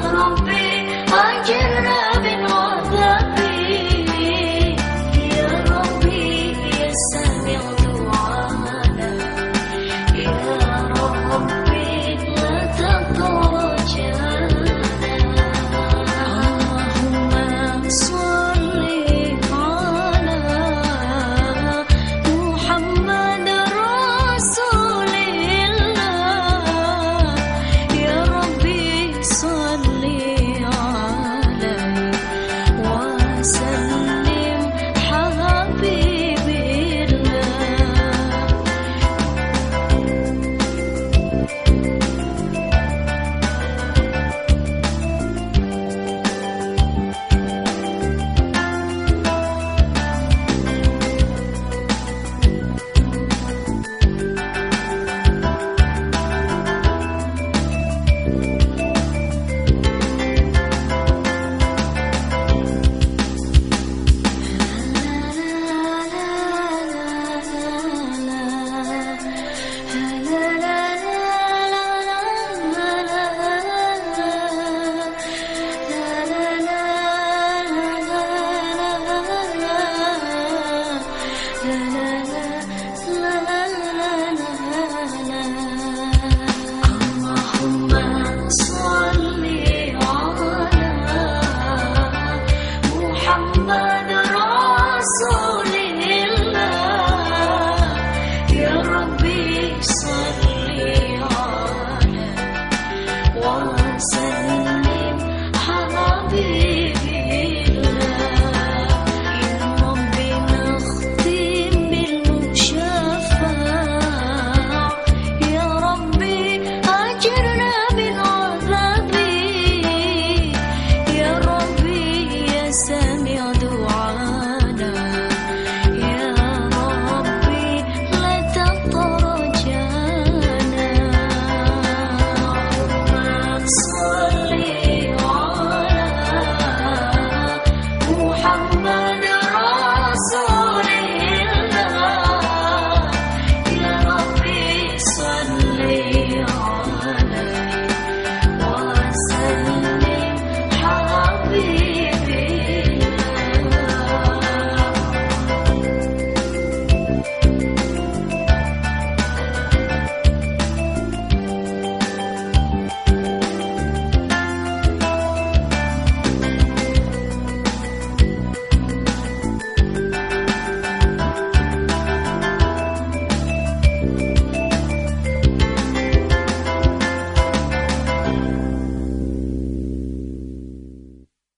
I'll be.